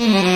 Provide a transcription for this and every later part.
Mm-hmm.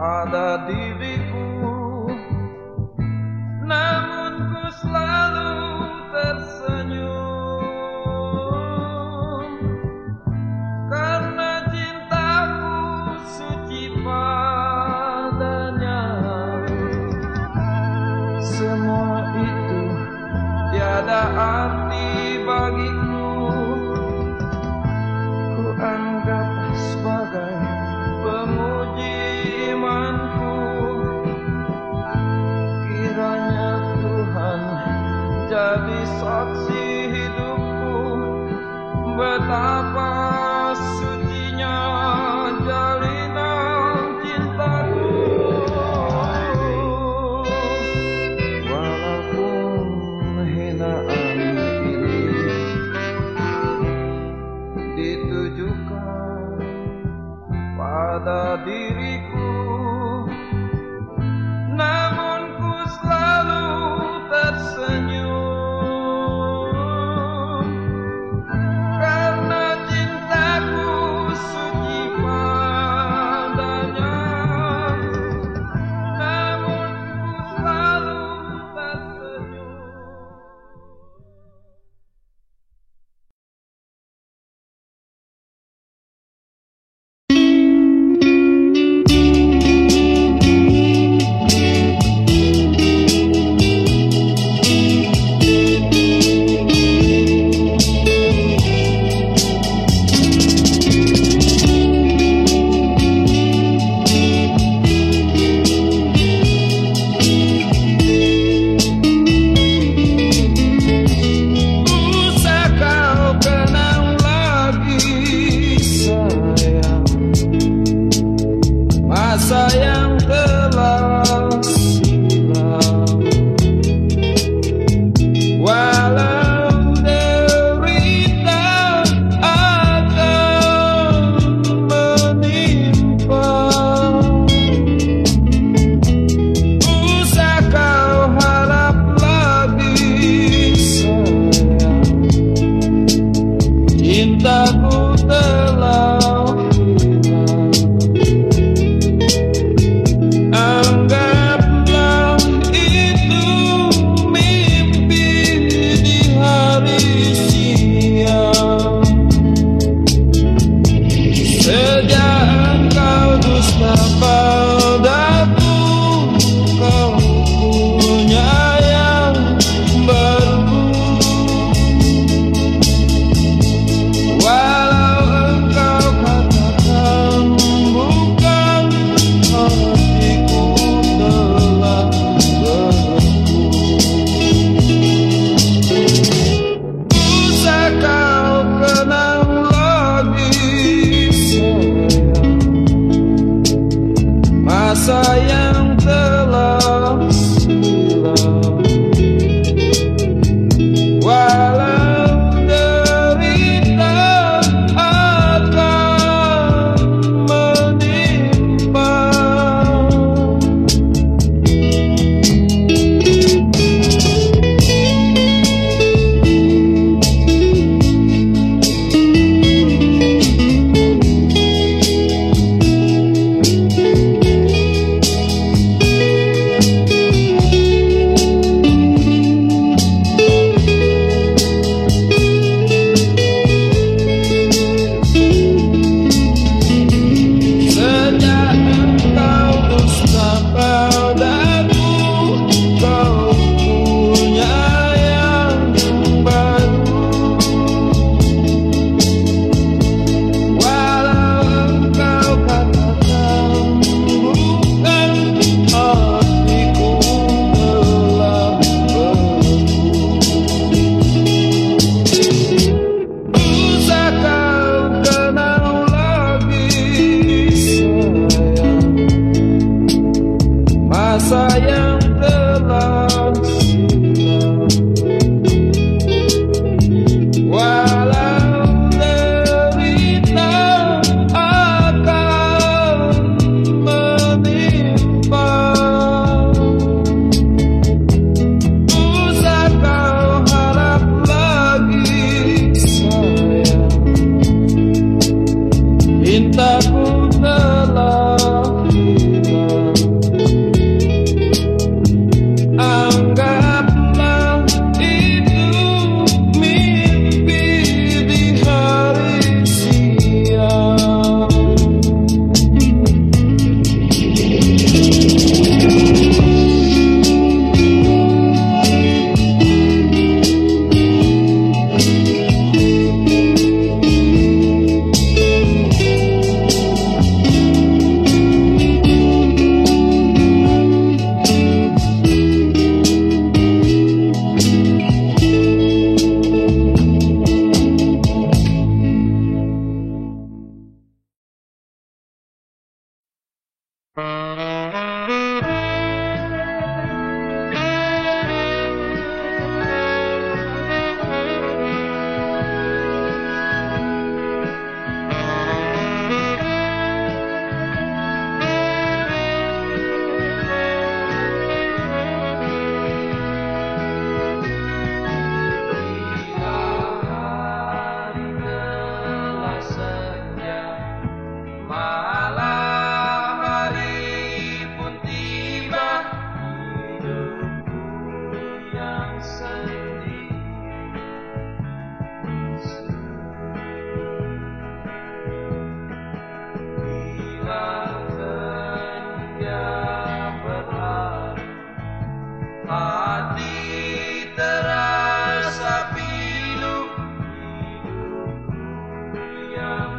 Pada diriku. Namun ku selalu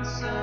answer.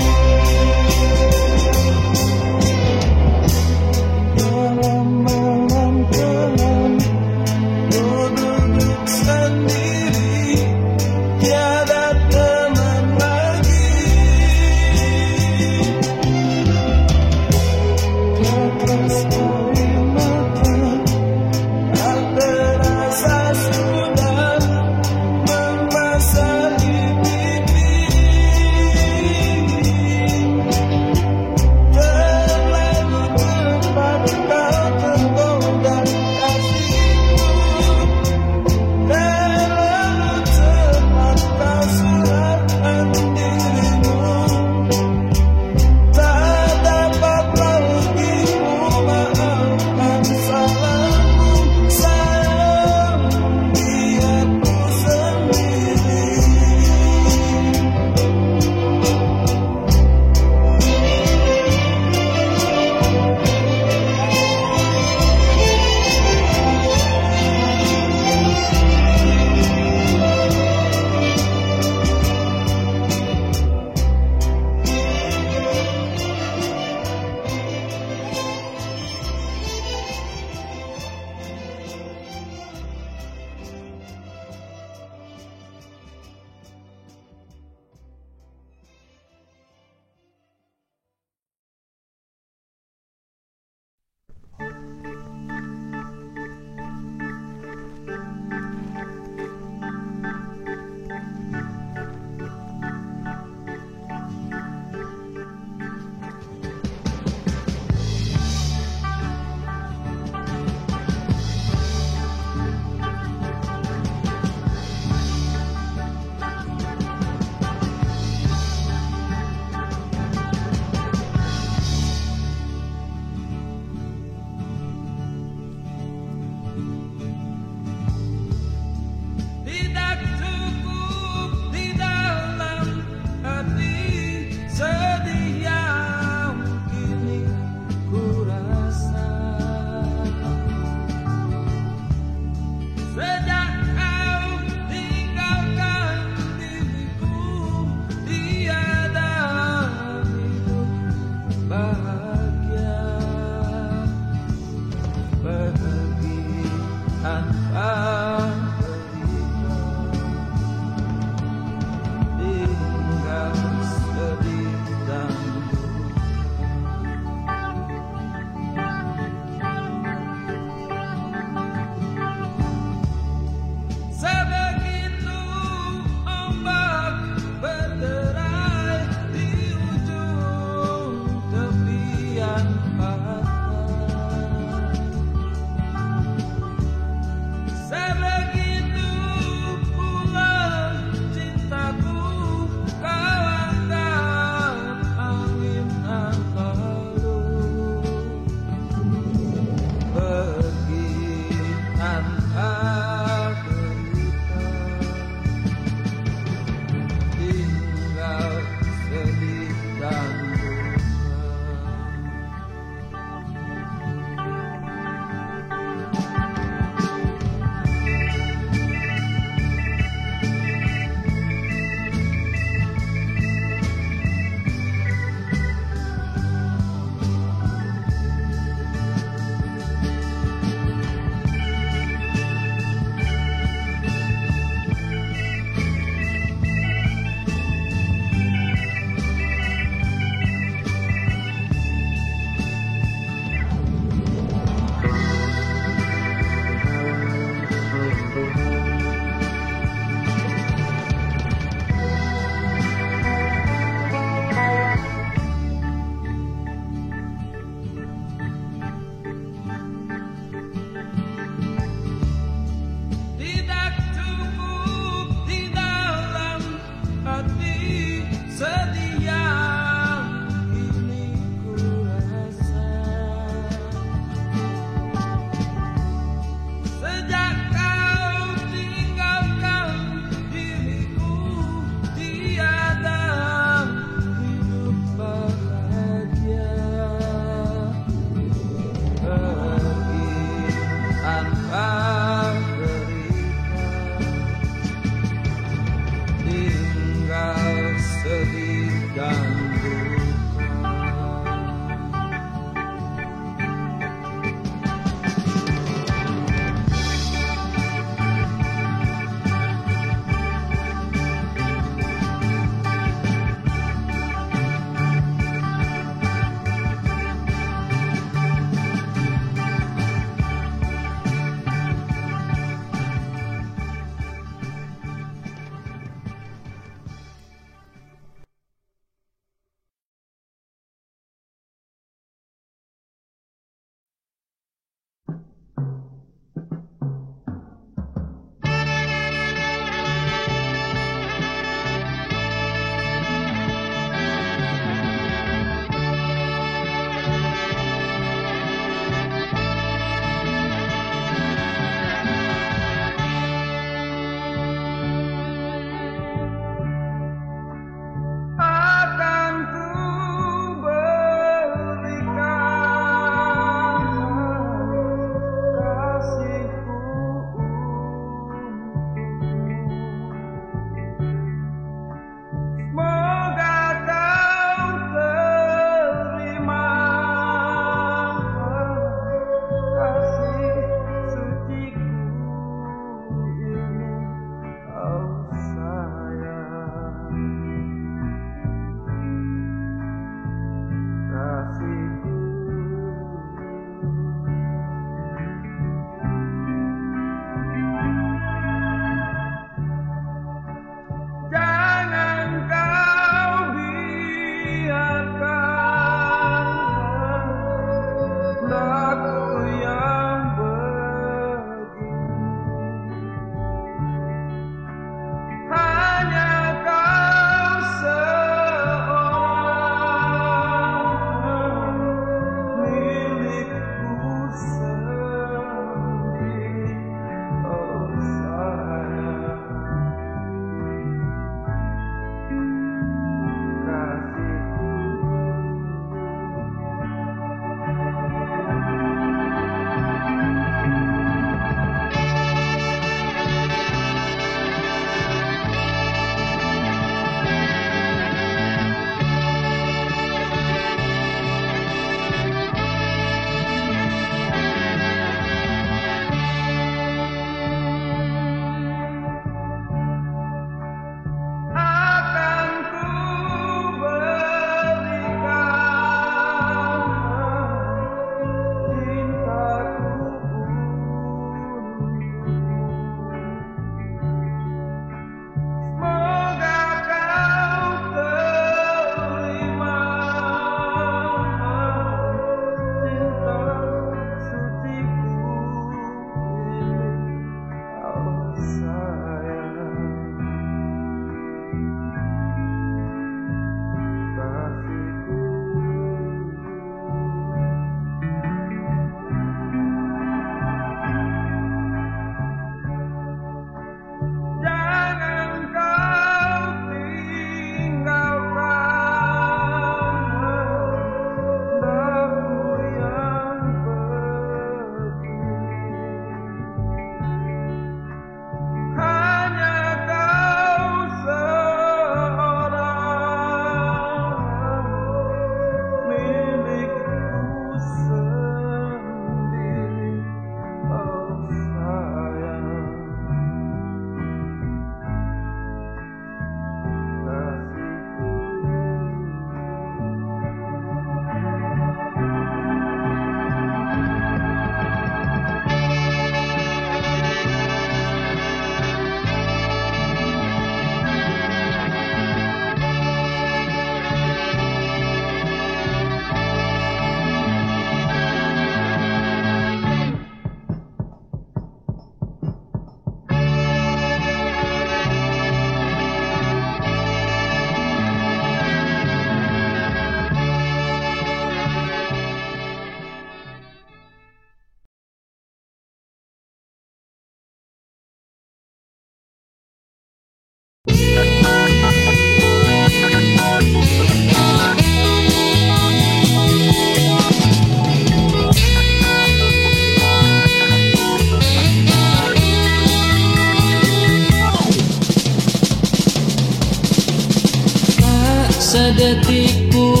sedetik pun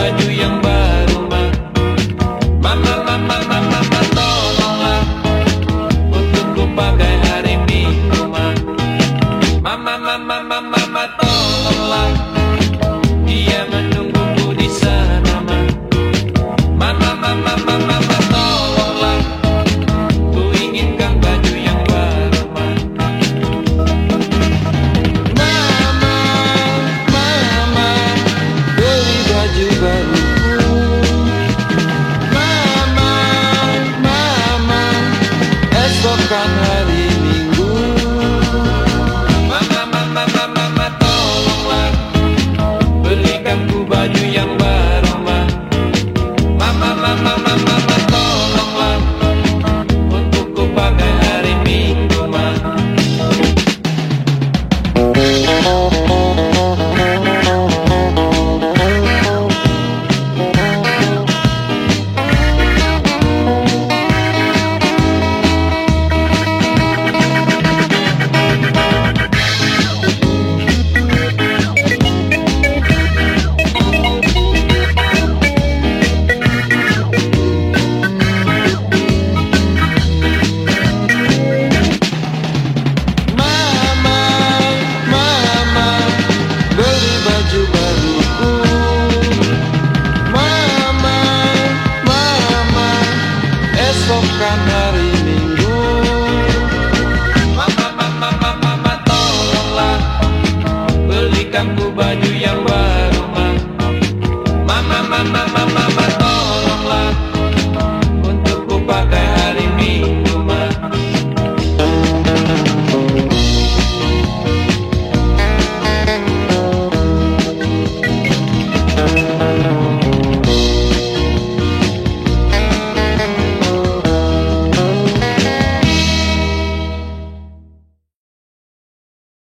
but do you?